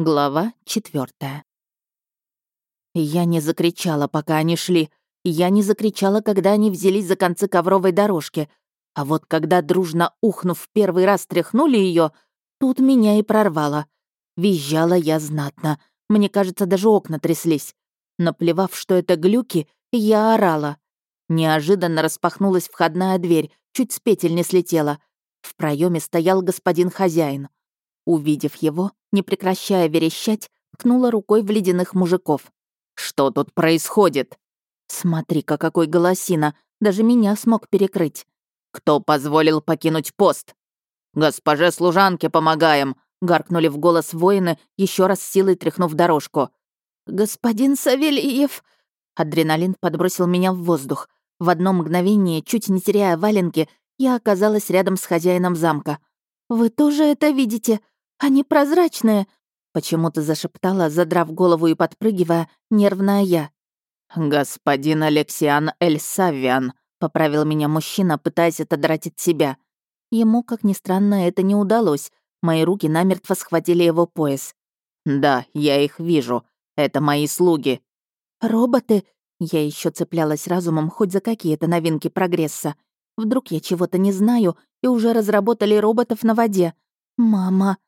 Глава четвертая. Я не закричала, пока они шли. Я не закричала, когда они взялись за концы ковровой дорожки. А вот когда, дружно ухнув, первый раз тряхнули ее, тут меня и прорвало. Визжала я знатно. Мне кажется, даже окна тряслись. Наплевав, что это глюки, я орала. Неожиданно распахнулась входная дверь, чуть с петель не слетела. В проеме стоял господин хозяин. Увидев его, не прекращая верещать, ткнула рукой в ледяных мужиков. «Что тут происходит?» «Смотри-ка, какой голосина! Даже меня смог перекрыть!» «Кто позволил покинуть пост?» «Госпоже служанке помогаем!» — гаркнули в голос воины, еще раз силой тряхнув дорожку. «Господин Савельев!» Адреналин подбросил меня в воздух. В одно мгновение, чуть не теряя валенки, я оказалась рядом с хозяином замка. «Вы тоже это видите?» Они прозрачные!» Почему-то зашептала, задрав голову и подпрыгивая, нервная я. «Господин Алексиан Эльсавиан — поправил меня мужчина, пытаясь отодрать от себя. Ему, как ни странно, это не удалось. Мои руки намертво схватили его пояс. «Да, я их вижу. Это мои слуги». «Роботы?» Я еще цеплялась разумом хоть за какие-то новинки прогресса. Вдруг я чего-то не знаю, и уже разработали роботов на воде. «Мама!»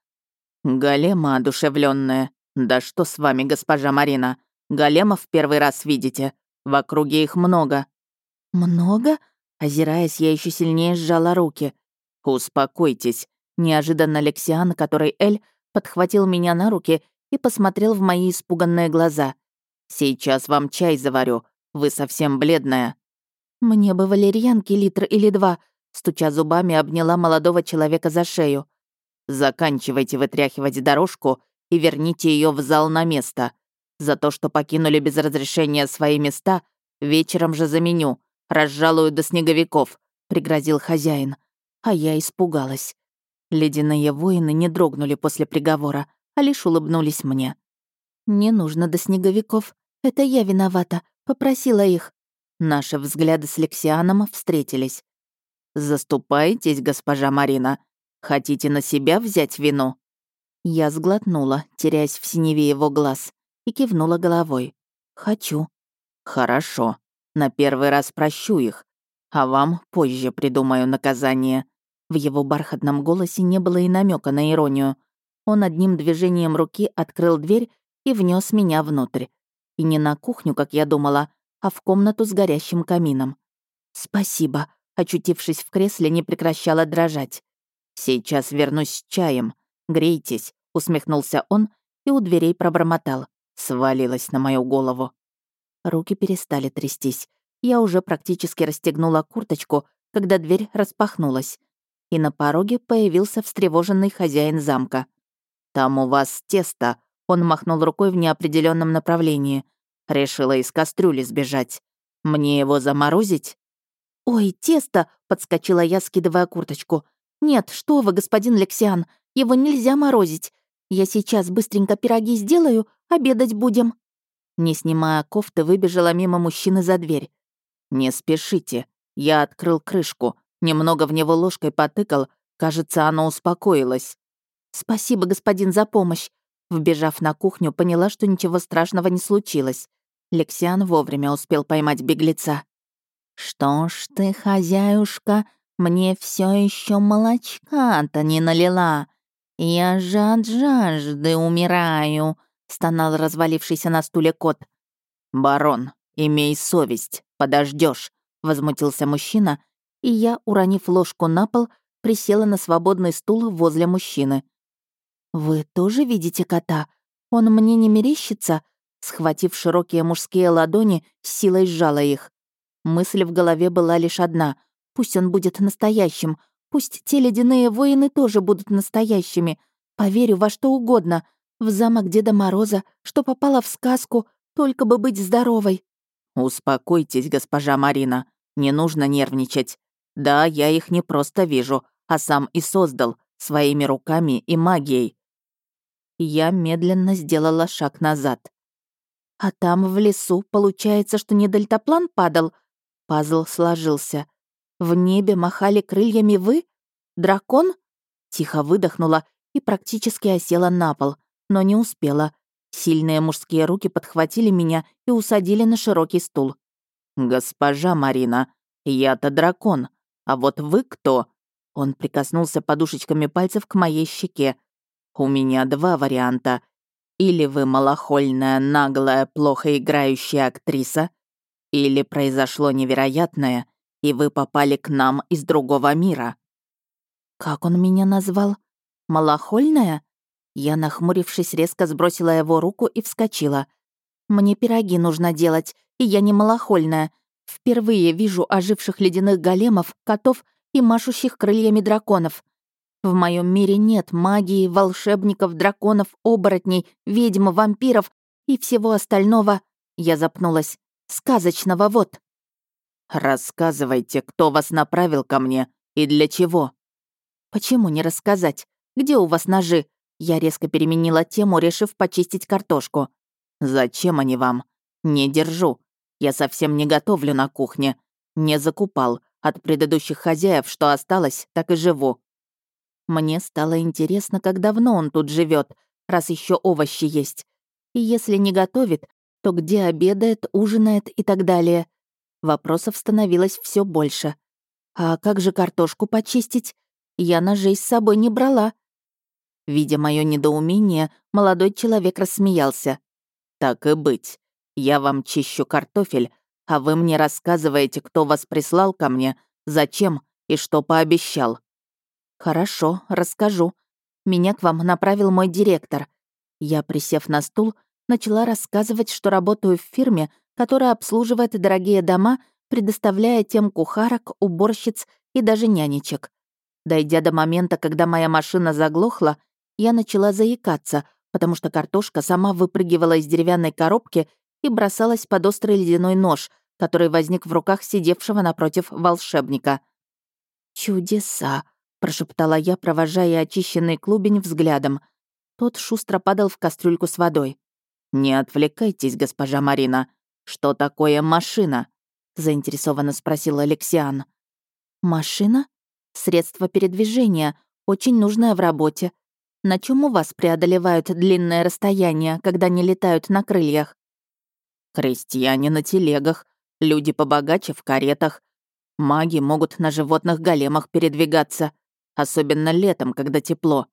Голема, одушевленная. Да что с вами, госпожа Марина? Големов первый раз видите. В округе их много». «Много?» Озираясь, я еще сильнее сжала руки. «Успокойтесь». Неожиданно Лексиан, который Эль, подхватил меня на руки и посмотрел в мои испуганные глаза. «Сейчас вам чай заварю. Вы совсем бледная». «Мне бы валерьянки литр или два», стуча зубами, обняла молодого человека за шею. Заканчивайте вытряхивать дорожку и верните ее в зал на место. За то, что покинули без разрешения свои места, вечером же заменю. Разжалую до снеговиков», — пригрозил хозяин. А я испугалась. Ледяные воины не дрогнули после приговора, а лишь улыбнулись мне. «Не нужно до снеговиков. Это я виновата. Попросила их». Наши взгляды с Лексианом встретились. «Заступайтесь, госпожа Марина», Хотите на себя взять вину?» Я сглотнула, теряясь в синеве его глаз, и кивнула головой. «Хочу». «Хорошо. На первый раз прощу их. А вам позже придумаю наказание». В его бархатном голосе не было и намека на иронию. Он одним движением руки открыл дверь и внес меня внутрь. И не на кухню, как я думала, а в комнату с горящим камином. «Спасибо», — очутившись в кресле, не прекращала дрожать. «Сейчас вернусь с чаем. Грейтесь», — усмехнулся он и у дверей пробормотал. Свалилась на мою голову. Руки перестали трястись. Я уже практически расстегнула курточку, когда дверь распахнулась. И на пороге появился встревоженный хозяин замка. «Там у вас тесто», — он махнул рукой в неопределенном направлении. Решила из кастрюли сбежать. «Мне его заморозить?» «Ой, тесто!» — подскочила я, скидывая курточку. «Нет, что вы, господин Лексиан, его нельзя морозить. Я сейчас быстренько пироги сделаю, обедать будем». Не снимая кофты, выбежала мимо мужчины за дверь. «Не спешите». Я открыл крышку, немного в него ложкой потыкал, кажется, оно успокоилось. «Спасибо, господин, за помощь». Вбежав на кухню, поняла, что ничего страшного не случилось. Лексиан вовремя успел поймать беглеца. «Что ж ты, хозяюшка, мне все еще молочка-то не налила. Я же от жажды умираю», — стонал развалившийся на стуле кот. «Барон, имей совесть, подождешь, возмутился мужчина, и я, уронив ложку на пол, присела на свободный стул возле мужчины. «Вы тоже видите кота? Он мне не мерещится?» Схватив широкие мужские ладони, с силой сжала их. Мысль в голове была лишь одна — Пусть он будет настоящим. Пусть те ледяные воины тоже будут настоящими. Поверю во что угодно. В замок Деда Мороза, что попала в сказку, только бы быть здоровой». «Успокойтесь, госпожа Марина. Не нужно нервничать. Да, я их не просто вижу, а сам и создал, своими руками и магией». Я медленно сделала шаг назад. «А там, в лесу, получается, что не дельтаплан падал?» Пазл сложился. В небе махали крыльями вы? Дракон? Тихо выдохнула и практически осела на пол, но не успела. Сильные мужские руки подхватили меня и усадили на широкий стул. «Госпожа Марина, я-то дракон, а вот вы кто?» Он прикоснулся подушечками пальцев к моей щеке. «У меня два варианта. Или вы малохольная, наглая, плохо играющая актриса, или произошло невероятное, и вы попали к нам из другого мира». «Как он меня назвал? Малахольная?» Я, нахмурившись, резко сбросила его руку и вскочила. «Мне пироги нужно делать, и я не малохольная. Впервые вижу оживших ледяных големов, котов и машущих крыльями драконов. В моем мире нет магии, волшебников, драконов, оборотней, ведьм, вампиров и всего остального...» Я запнулась. «Сказочного, вот!» «Рассказывайте, кто вас направил ко мне и для чего?» «Почему не рассказать? Где у вас ножи?» Я резко переменила тему, решив почистить картошку. «Зачем они вам?» «Не держу. Я совсем не готовлю на кухне. Не закупал. От предыдущих хозяев, что осталось, так и живу». Мне стало интересно, как давно он тут живет, раз еще овощи есть. И если не готовит, то где обедает, ужинает и так далее. Вопросов становилось все больше. «А как же картошку почистить? Я ножей с собой не брала». Видя мое недоумение, молодой человек рассмеялся. «Так и быть. Я вам чищу картофель, а вы мне рассказываете, кто вас прислал ко мне, зачем и что пообещал». «Хорошо, расскажу. Меня к вам направил мой директор». Я, присев на стул, начала рассказывать, что работаю в фирме, которая обслуживает дорогие дома, предоставляя тем кухарок, уборщиц и даже нянечек. Дойдя до момента, когда моя машина заглохла, я начала заикаться, потому что картошка сама выпрыгивала из деревянной коробки и бросалась под острый ледяной нож, который возник в руках сидевшего напротив волшебника. «Чудеса!» — прошептала я, провожая очищенный клубень взглядом. Тот шустро падал в кастрюльку с водой. «Не отвлекайтесь, госпожа Марина», «Что такое машина?» — заинтересованно спросил Алексиан. «Машина? Средство передвижения, очень нужное в работе. На чем у вас преодолевают длинное расстояние, когда не летают на крыльях?» «Крестьяне на телегах, люди побогаче в каретах. Маги могут на животных големах передвигаться, особенно летом, когда тепло.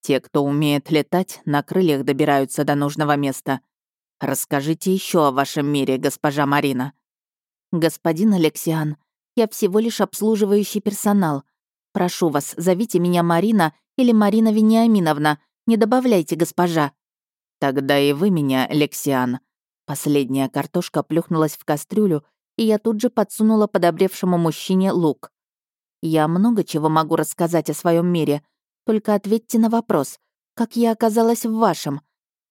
Те, кто умеет летать, на крыльях добираются до нужного места. Расскажите еще о вашем мире, госпожа Марина. Господин Алексиан, я всего лишь обслуживающий персонал. Прошу вас, зовите меня Марина или Марина Вениаминовна. Не добавляйте, госпожа. Тогда и вы меня, Алексиан. Последняя картошка плюхнулась в кастрюлю, и я тут же подсунула подобревшему мужчине лук. Я много чего могу рассказать о своем мире, только ответьте на вопрос, как я оказалась в вашем.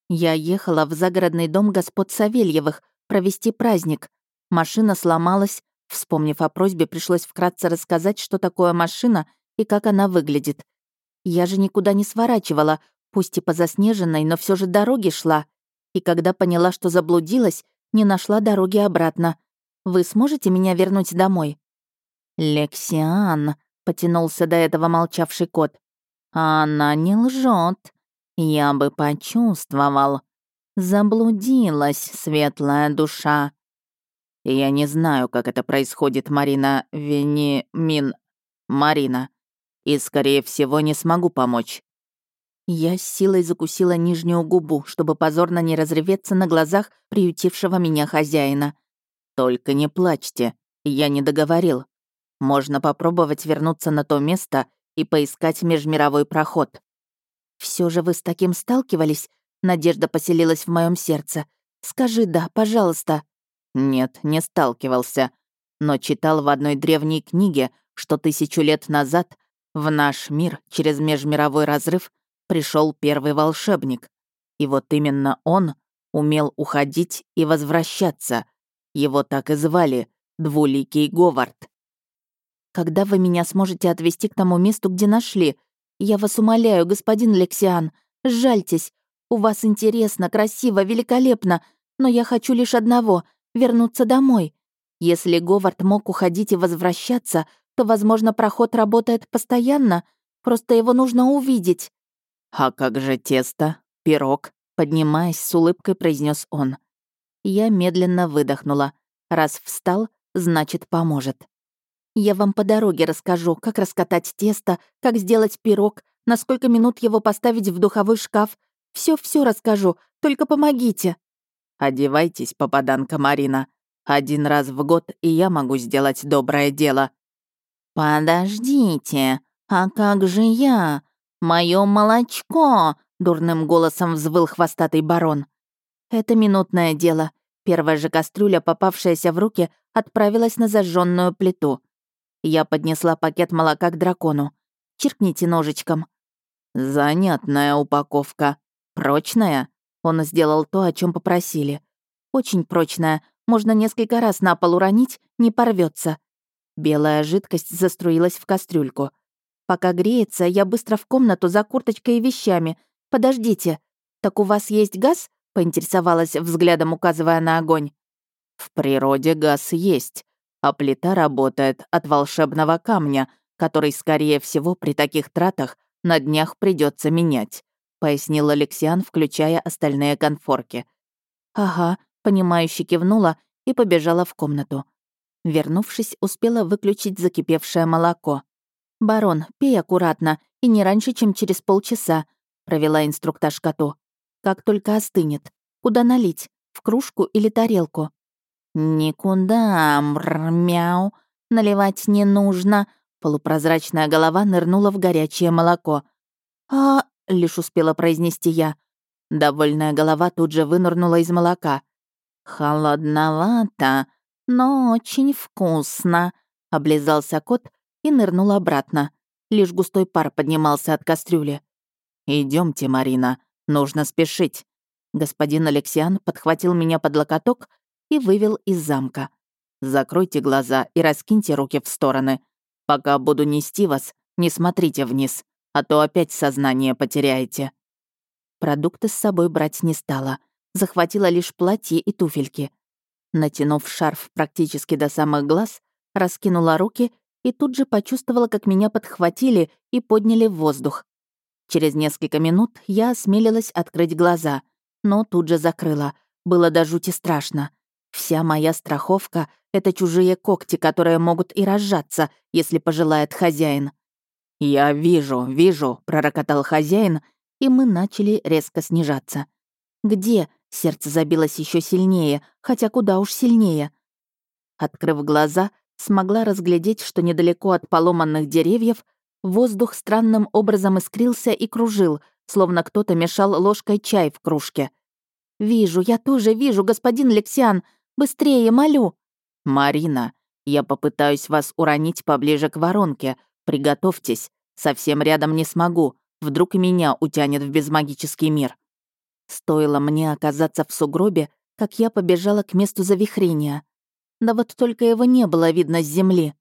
Я ехала в загородный дом господ Савельевых провести праздник. Машина сломалась. Вспомнив о просьбе, пришлось вкратце рассказать, что такое машина и как она выглядит. Я же никуда не сворачивала, пусть и по заснеженной, но все же дороги шла. И когда поняла, что заблудилась, не нашла дороги обратно. Вы сможете меня вернуть домой?» «Лексиан», — потянулся до этого молчавший кот. «Она не лжет я бы почувствовал. Заблудилась светлая душа. Я не знаю, как это происходит, Марина Венимин, Марина. И, скорее всего, не смогу помочь. Я с силой закусила нижнюю губу, чтобы позорно не разреветься на глазах приютившего меня хозяина. «Только не плачьте, я не договорил. Можно попробовать вернуться на то место и поискать межмировой проход. Все же вы с таким сталкивались? Надежда поселилась в моем сердце. Скажи да, пожалуйста. Нет, не сталкивался. Но читал в одной древней книге, что тысячу лет назад в наш мир через межмировой разрыв пришел первый волшебник. И вот именно он умел уходить и возвращаться. Его так и звали — Двуликий Говард. «Когда вы меня сможете отвезти к тому месту, где нашли?» «Я вас умоляю, господин Лексиан, сжальтесь. У вас интересно, красиво, великолепно, но я хочу лишь одного — вернуться домой. Если Говард мог уходить и возвращаться, то, возможно, проход работает постоянно, просто его нужно увидеть». «А как же тесто, пирог?» — поднимаясь с улыбкой, произнес он. Я медленно выдохнула. Раз встал, значит, поможет. Я вам по дороге расскажу, как раскатать тесто, как сделать пирог, на сколько минут его поставить в духовой шкаф. Все-все расскажу, только помогите». «Одевайтесь, попаданка Марина. Один раз в год, и я могу сделать доброе дело». «Подождите, а как же я? Мое молочко!» — дурным голосом взвыл хвостатый барон. «Это минутное дело. Первая же кастрюля, попавшаяся в руки, отправилась на зажженную плиту». Я поднесла пакет молока к дракону. «Черкните ножичком». «Занятная упаковка. Прочная?» Он сделал то, о чем попросили. «Очень прочная. Можно несколько раз на пол уронить, не порвется. Белая жидкость заструилась в кастрюльку. Пока греется, я быстро в комнату за курточкой и вещами. «Подождите, так у вас есть газ?» — поинтересовалась, взглядом указывая на огонь. «В природе газ есть», а плита работает от волшебного камня, который, скорее всего, при таких тратах на днях придется менять», — пояснил Алексиан, включая остальные конфорки. «Ага», — понимающе кивнула и побежала в комнату. Вернувшись, успела выключить закипевшее молоко. «Барон, пей аккуратно, и не раньше, чем через полчаса», — провела инструктаж коту. «Как только остынет. Куда налить? В кружку или тарелку?» «Никуда, мр, мяу, наливать не нужно», — полупрозрачная голова нырнула в горячее молоко. «А...» — лишь успела произнести я. Довольная голова тут же вынырнула из молока. «Холодновато, но очень вкусно», — облизался кот и нырнул обратно. Лишь густой пар поднимался от кастрюли. Идемте, Марина, нужно спешить». Господин Алексиан подхватил меня под локоток и вывел из замка. «Закройте глаза и раскиньте руки в стороны. Пока буду нести вас, не смотрите вниз, а то опять сознание потеряете». Продукты с собой брать не стала. Захватила лишь платье и туфельки. Натянув шарф практически до самых глаз, раскинула руки и тут же почувствовала, как меня подхватили и подняли в воздух. Через несколько минут я осмелилась открыть глаза, но тут же закрыла. Было до жути страшно. Вся моя страховка — это чужие когти, которые могут и разжаться, если пожелает хозяин. «Я вижу, вижу», — пророкотал хозяин, и мы начали резко снижаться. «Где?» — сердце забилось еще сильнее, хотя куда уж сильнее. Открыв глаза, смогла разглядеть, что недалеко от поломанных деревьев воздух странным образом искрился и кружил, словно кто-то мешал ложкой чай в кружке. «Вижу, я тоже вижу, господин Лексиан», Быстрее, молю!» «Марина, я попытаюсь вас уронить поближе к воронке. Приготовьтесь. Совсем рядом не смогу. Вдруг меня утянет в безмагический мир». Стоило мне оказаться в сугробе, как я побежала к месту завихрения. Да вот только его не было видно с земли.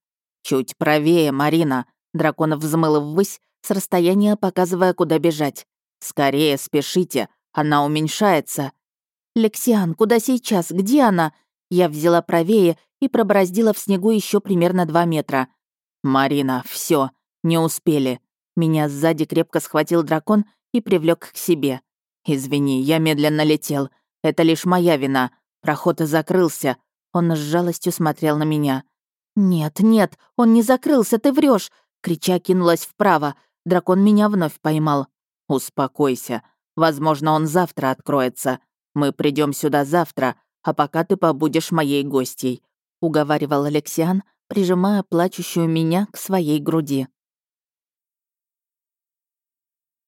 «Чуть правее, Марина!» Дракон взмыл ввысь, с расстояния показывая, куда бежать. «Скорее спешите, она уменьшается!» «Лексиан, куда сейчас? Где она?» Я взяла правее и пробраздила в снегу еще примерно два метра. «Марина, все, не успели». Меня сзади крепко схватил дракон и привлек к себе. «Извини, я медленно летел. Это лишь моя вина. Проход закрылся». Он с жалостью смотрел на меня. «Нет, нет, он не закрылся, ты врешь! Крича кинулась вправо. Дракон меня вновь поймал. «Успокойся. Возможно, он завтра откроется. Мы придем сюда завтра а пока ты побудешь моей гостьей», — уговаривал Алексиан, прижимая плачущую меня к своей груди.